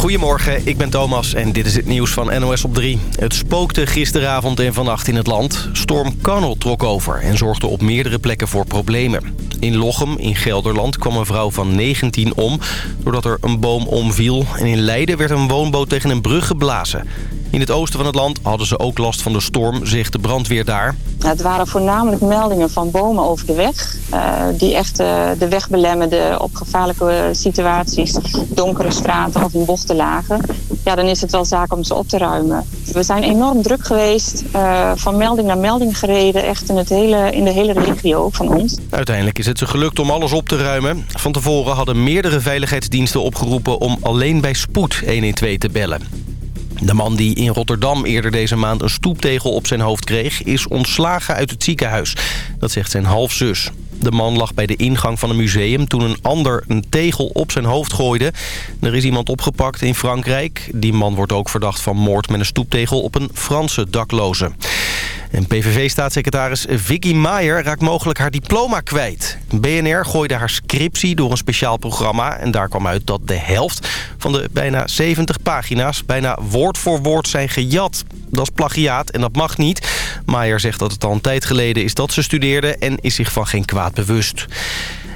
Goedemorgen, ik ben Thomas en dit is het nieuws van NOS op 3. Het spookte gisteravond en vannacht in het land. Storm Carnel trok over en zorgde op meerdere plekken voor problemen. In Lochem, in Gelderland, kwam een vrouw van 19 om... doordat er een boom omviel. En in Leiden werd een woonboot tegen een brug geblazen. In het oosten van het land hadden ze ook last van de storm, zegt de brandweer daar. Het waren voornamelijk meldingen van bomen over de weg. Uh, die echt uh, de weg belemmerden op gevaarlijke situaties. Donkere straten of in bochten lagen. Ja, dan is het wel zaak om ze op te ruimen. We zijn enorm druk geweest. Uh, van melding naar melding gereden. Echt in, het hele, in de hele regio van ons. Uiteindelijk is het ze gelukt om alles op te ruimen. Van tevoren hadden meerdere veiligheidsdiensten opgeroepen... om alleen bij spoed 112 te bellen. De man die in Rotterdam eerder deze maand een stoeptegel op zijn hoofd kreeg... is ontslagen uit het ziekenhuis. Dat zegt zijn halfzus. De man lag bij de ingang van een museum toen een ander een tegel op zijn hoofd gooide. Er is iemand opgepakt in Frankrijk. Die man wordt ook verdacht van moord met een stoeptegel op een Franse dakloze. En PVV-staatssecretaris Vicky Maier raakt mogelijk haar diploma kwijt. BNR gooide haar scriptie door een speciaal programma... en daar kwam uit dat de helft van de bijna 70 pagina's... bijna woord voor woord zijn gejat. Dat is plagiaat en dat mag niet. Maier zegt dat het al een tijd geleden is dat ze studeerde... en is zich van geen kwaad bewust.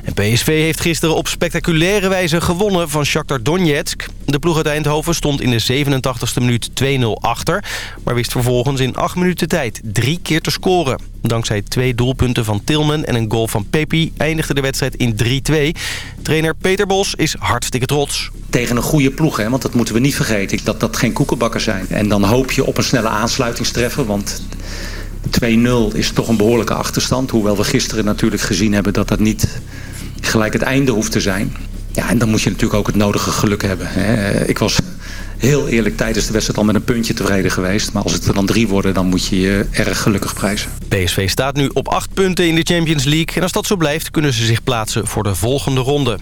En PSV heeft gisteren op spectaculaire wijze gewonnen van Shakhtar Donetsk. De ploeg uit Eindhoven stond in de 87e minuut 2-0 achter... maar wist vervolgens in 8 minuten tijd drie keer te scoren. Dankzij twee doelpunten van Tilman en een goal van Pepi eindigde de wedstrijd in 3-2. Trainer Peter Bos is hartstikke trots. Tegen een goede ploeg, hè? want dat moeten we niet vergeten. Dat dat geen koekenbakkers zijn. En dan hoop je op een snelle aansluitingstreffer, want... 2-0 is toch een behoorlijke achterstand. Hoewel we gisteren natuurlijk gezien hebben dat dat niet gelijk het einde hoeft te zijn. Ja, en dan moet je natuurlijk ook het nodige geluk hebben. Hè. Ik was heel eerlijk tijdens de wedstrijd al met een puntje tevreden geweest. Maar als het er dan drie worden, dan moet je je erg gelukkig prijzen. PSV staat nu op acht punten in de Champions League. En als dat zo blijft, kunnen ze zich plaatsen voor de volgende ronde.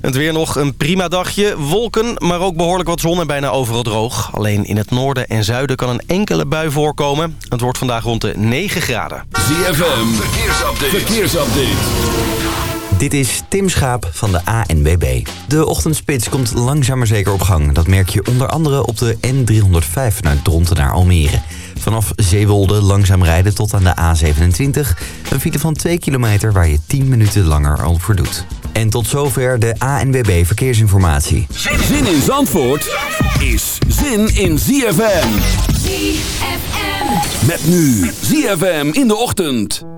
Het weer nog een prima dagje. Wolken, maar ook behoorlijk wat zon en bijna overal droog. Alleen in het noorden en zuiden kan een enkele bui voorkomen. Het wordt vandaag rond de 9 graden. ZFM, verkeersupdate. verkeersupdate. Dit is Tim Schaap van de ANBB. De ochtendspits komt langzaam maar zeker op gang. Dat merk je onder andere op de N305 vanuit Dronten naar Almere. Vanaf Zeewolde langzaam rijden tot aan de A27. Een file van 2 kilometer waar je 10 minuten langer al voor doet. En tot zover de ANBB Verkeersinformatie. Zin in Zandvoort is zin in ZFM. ZFM. Met nu ZFM in de ochtend.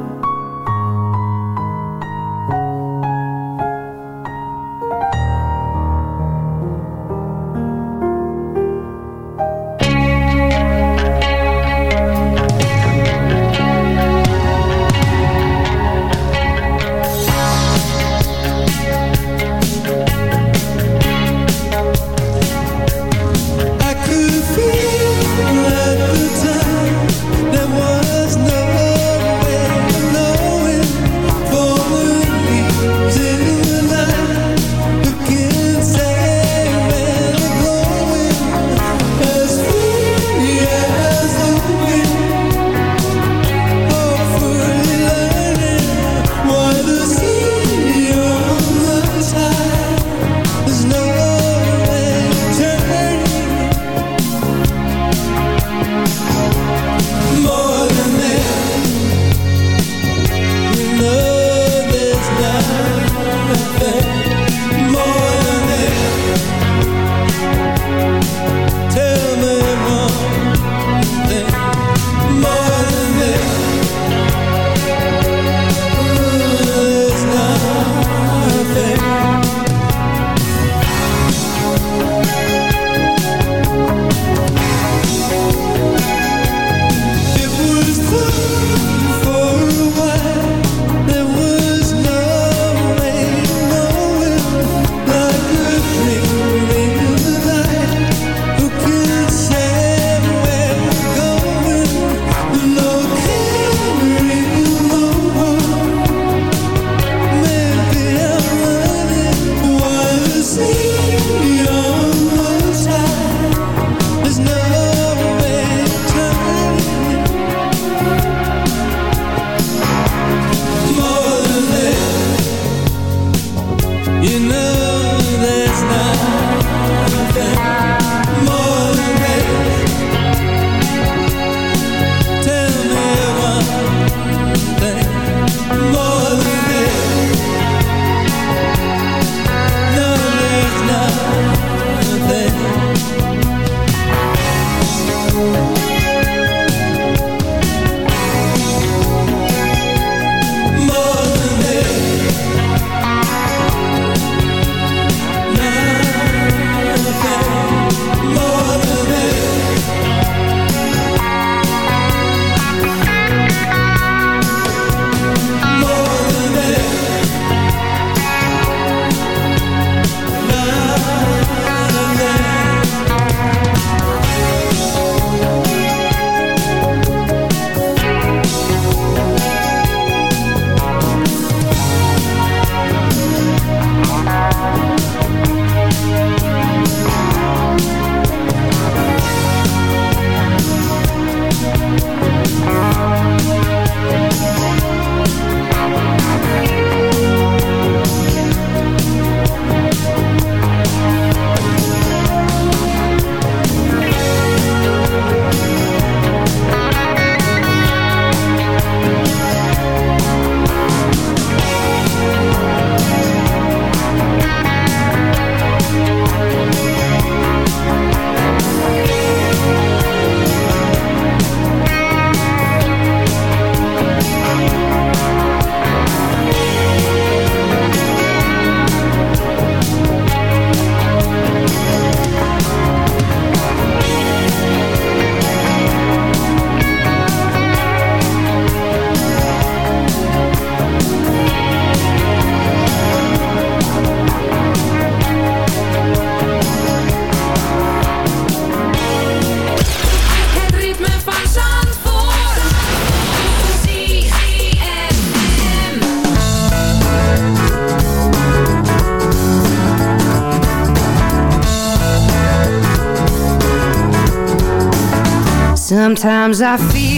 Sometimes I feel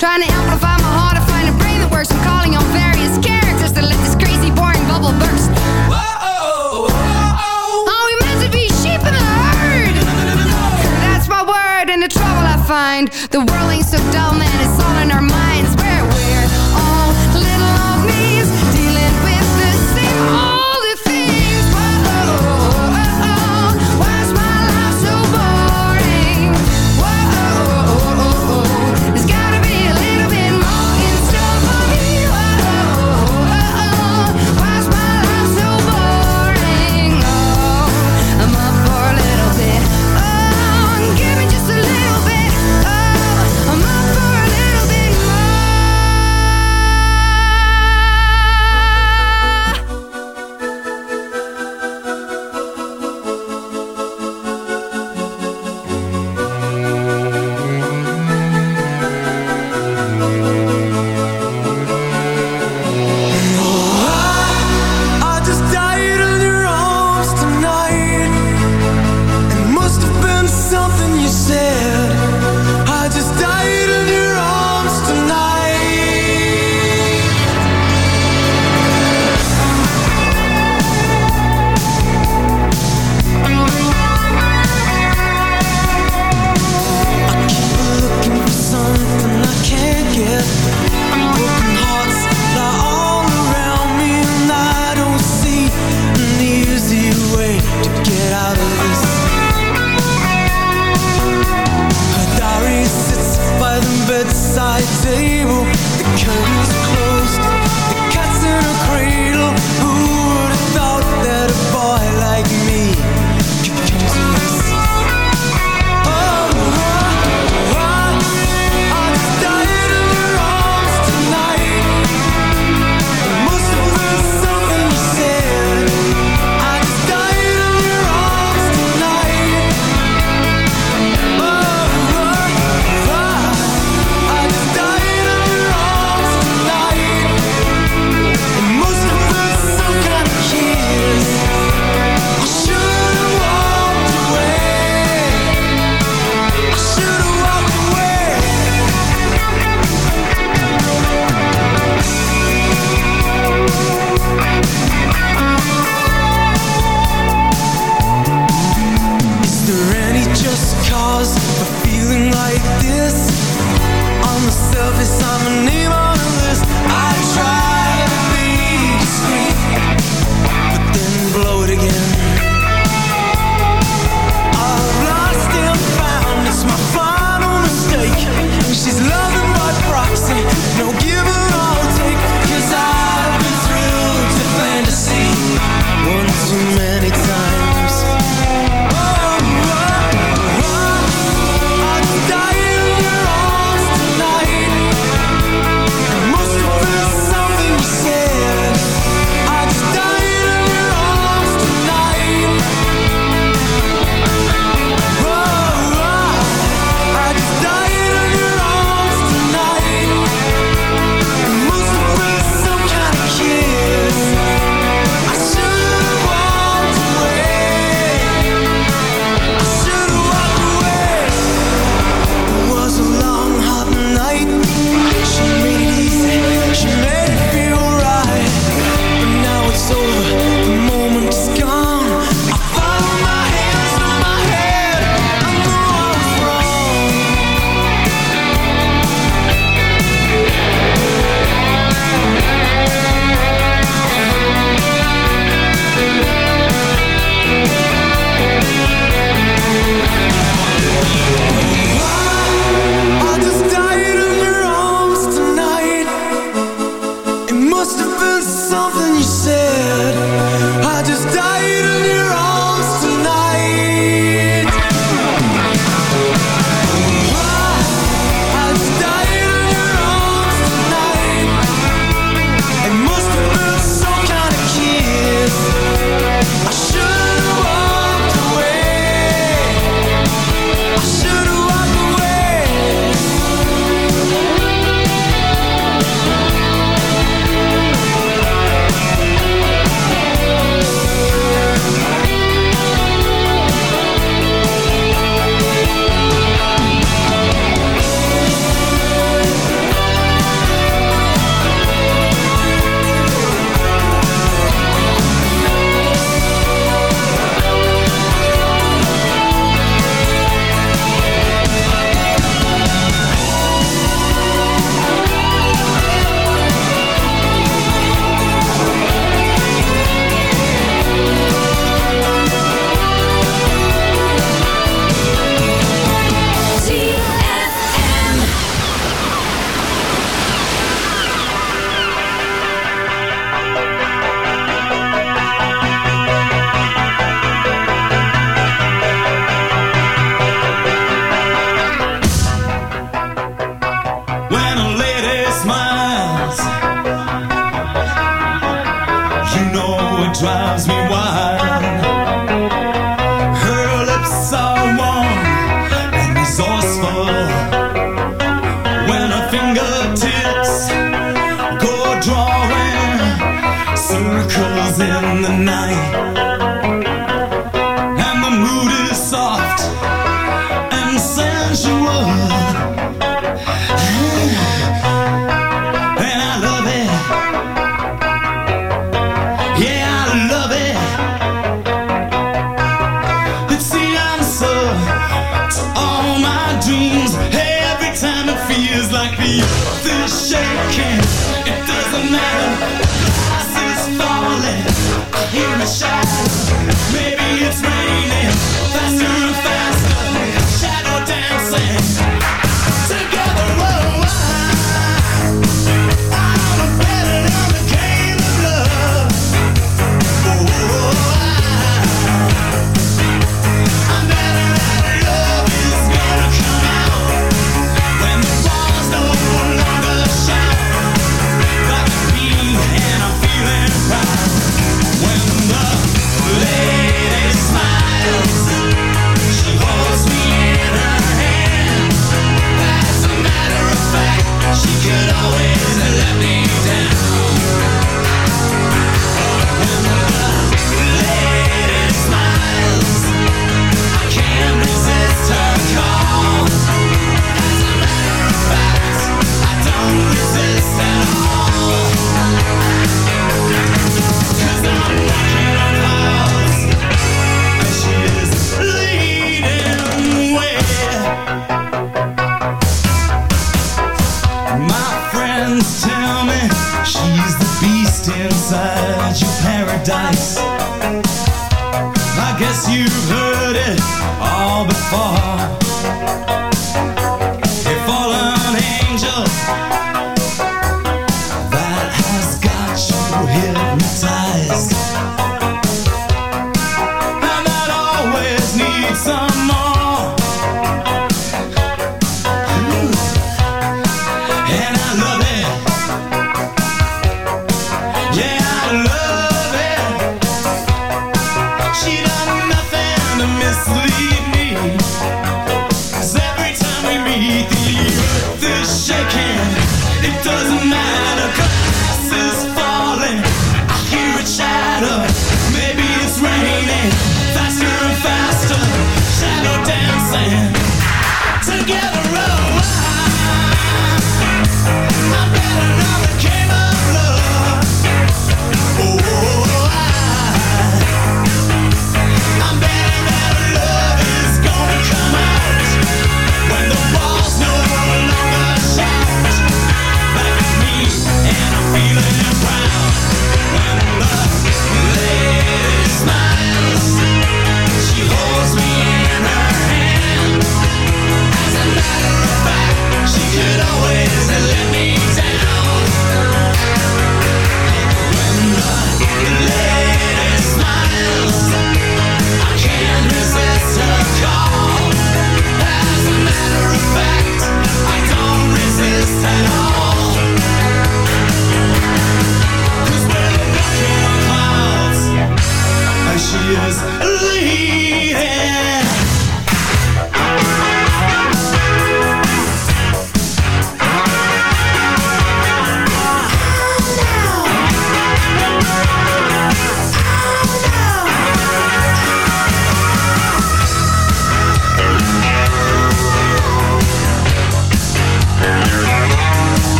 trying to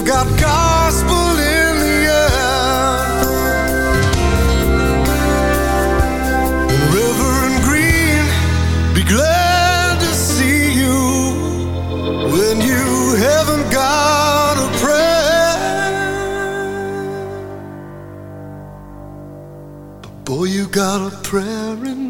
They've got gospel in the air. Reverend Green, be glad to see you when you haven't got a prayer. But boy, you got a prayer in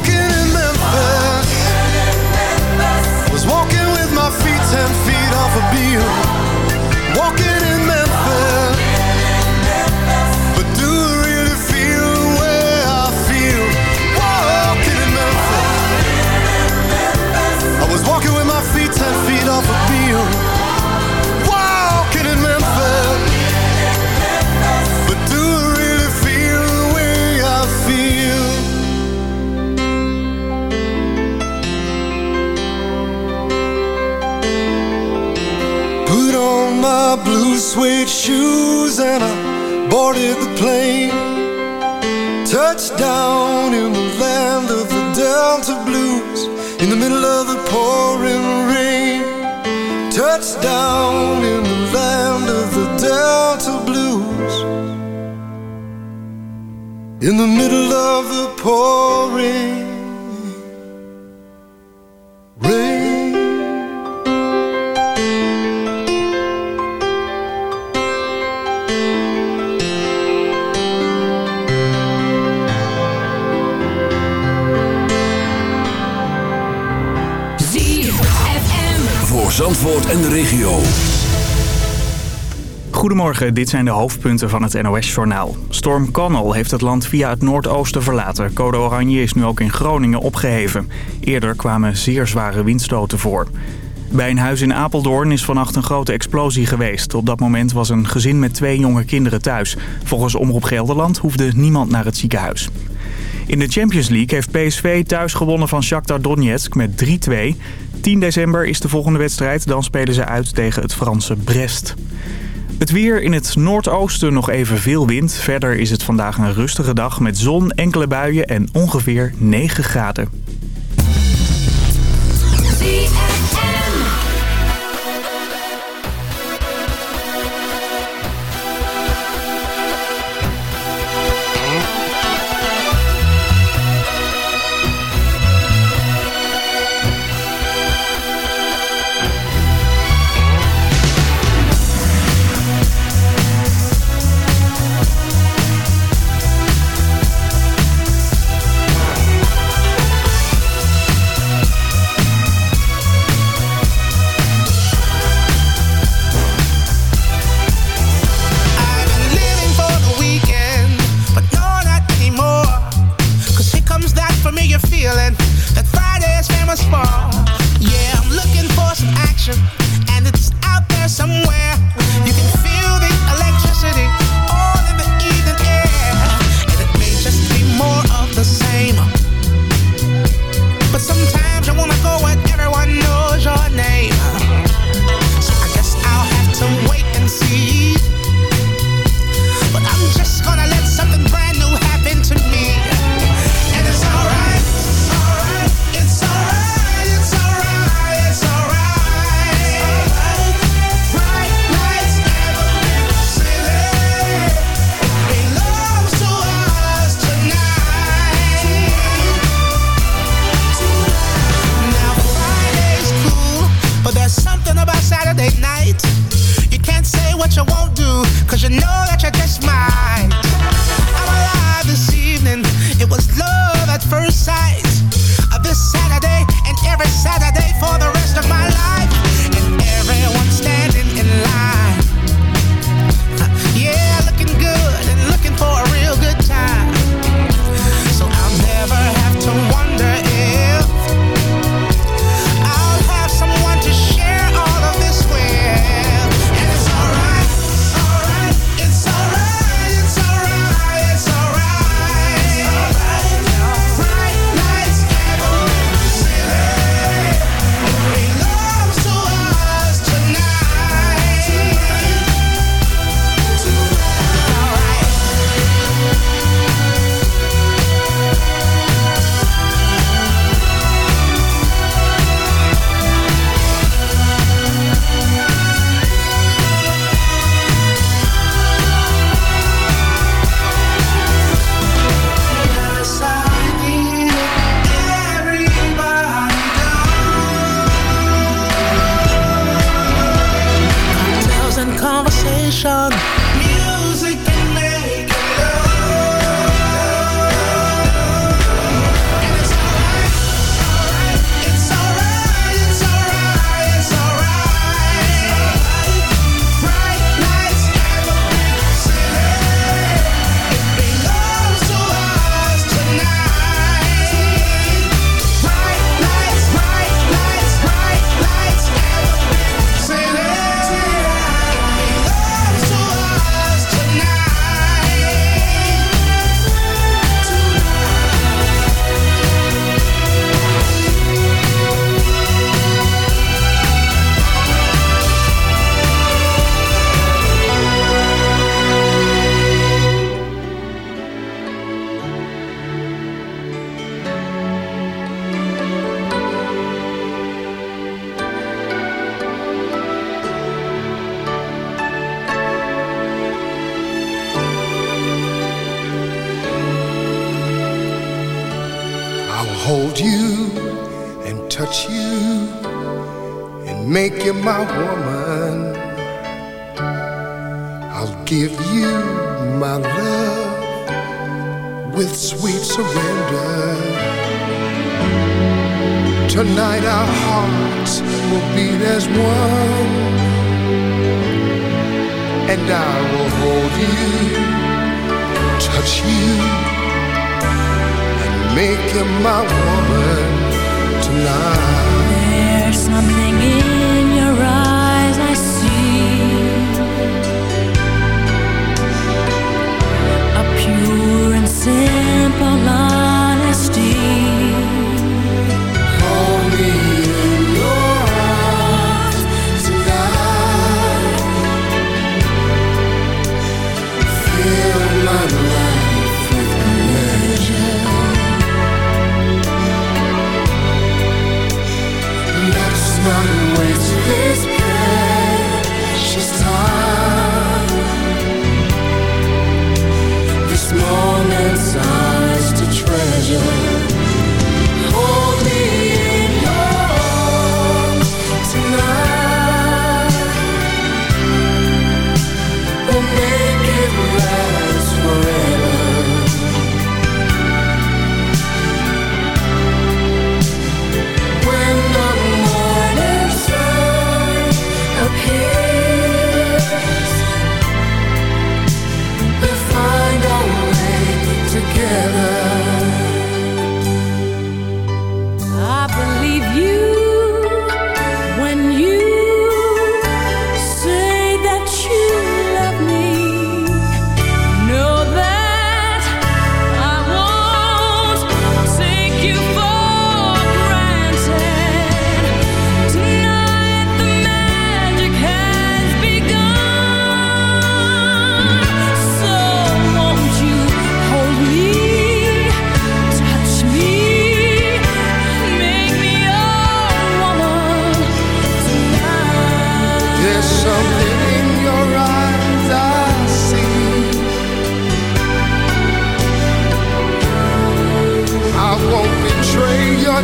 ten feet off a beam pouring rain. Touchdown in the land of the Delta Blues in the middle of the pouring Goedemorgen, dit zijn de hoofdpunten van het NOS-journaal. Storm Connell heeft het land via het noordoosten verlaten. Code Oranje is nu ook in Groningen opgeheven. Eerder kwamen zeer zware windstoten voor. Bij een huis in Apeldoorn is vannacht een grote explosie geweest. Op dat moment was een gezin met twee jonge kinderen thuis. Volgens Omroep Gelderland hoefde niemand naar het ziekenhuis. In de Champions League heeft PSV thuis gewonnen van Shakhtar Donetsk met 3-2. 10 december is de volgende wedstrijd. Dan spelen ze uit tegen het Franse Brest. Het weer in het noordoosten nog even veel wind. Verder is het vandaag een rustige dag met zon, enkele buien en ongeveer 9 graden.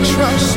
Trust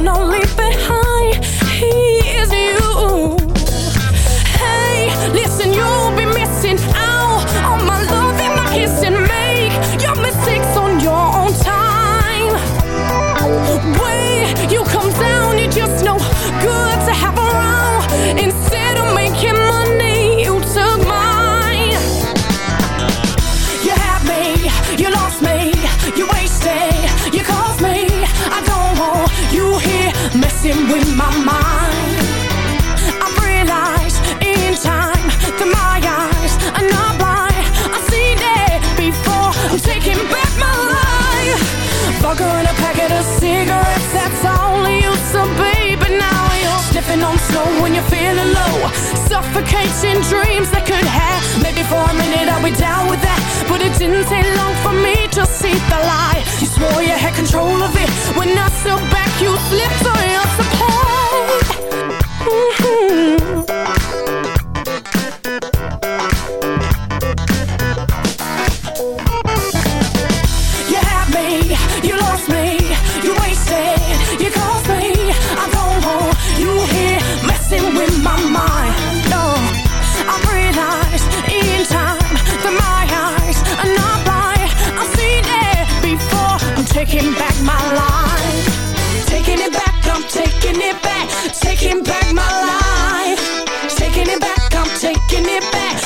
No. Living on slow when you're feeling low. Suffocating dreams that could have. Maybe for a minute I'll be down with that. But it didn't take long for me to see the lie You swore you had control of it. When I stood back you slipped on your support. Mm -hmm. taking back my life. Taking it back, I'm taking it back.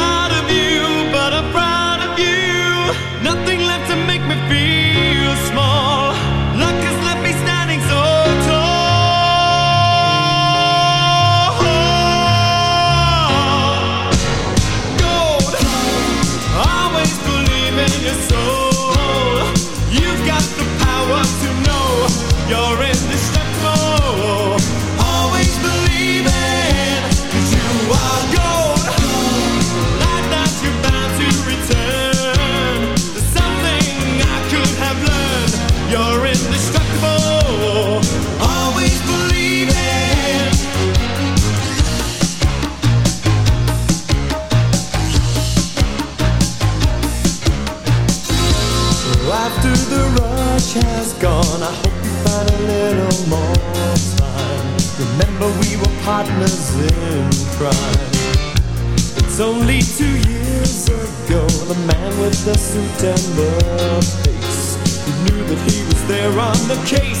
the September pace. He knew that he was there on the case